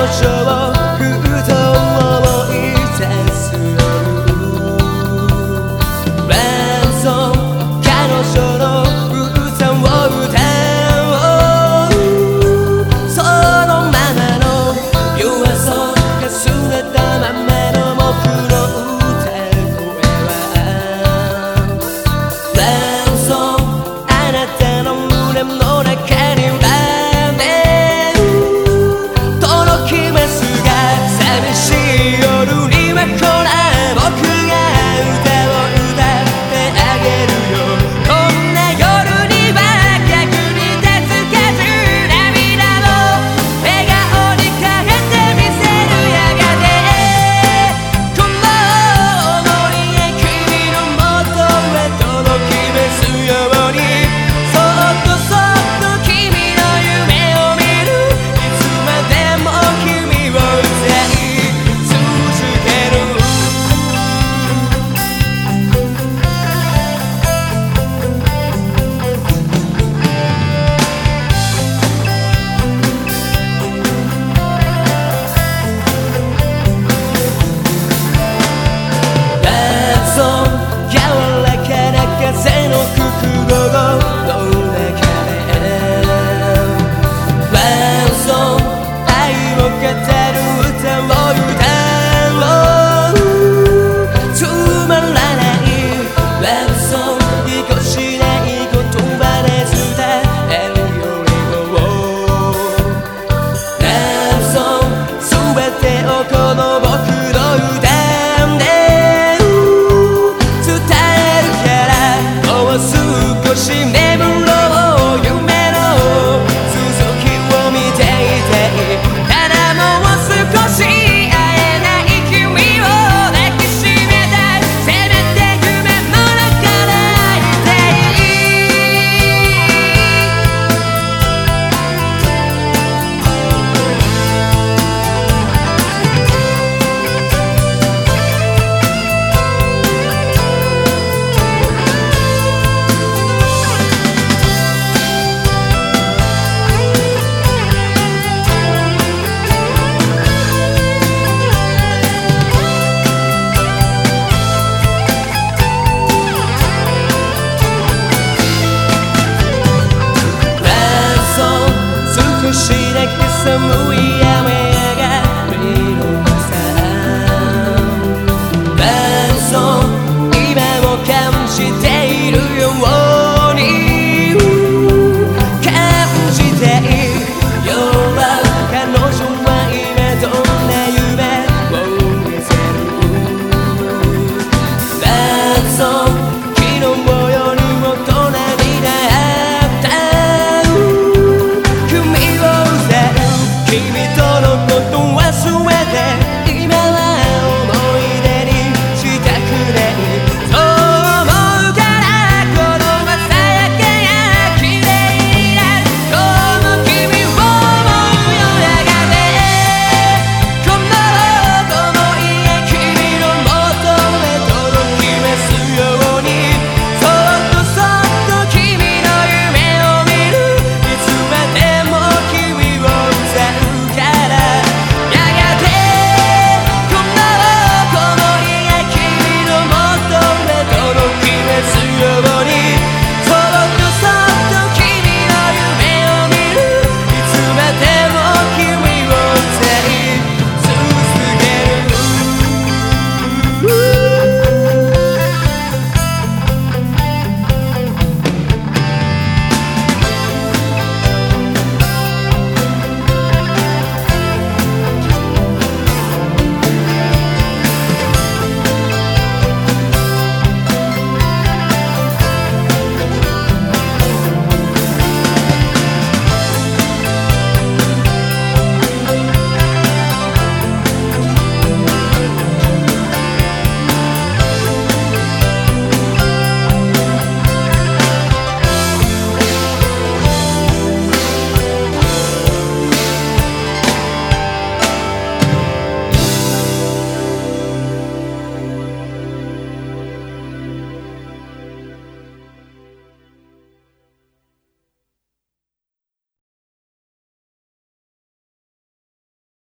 寂しい 夜には来ない semuanya 君とのこと忘れて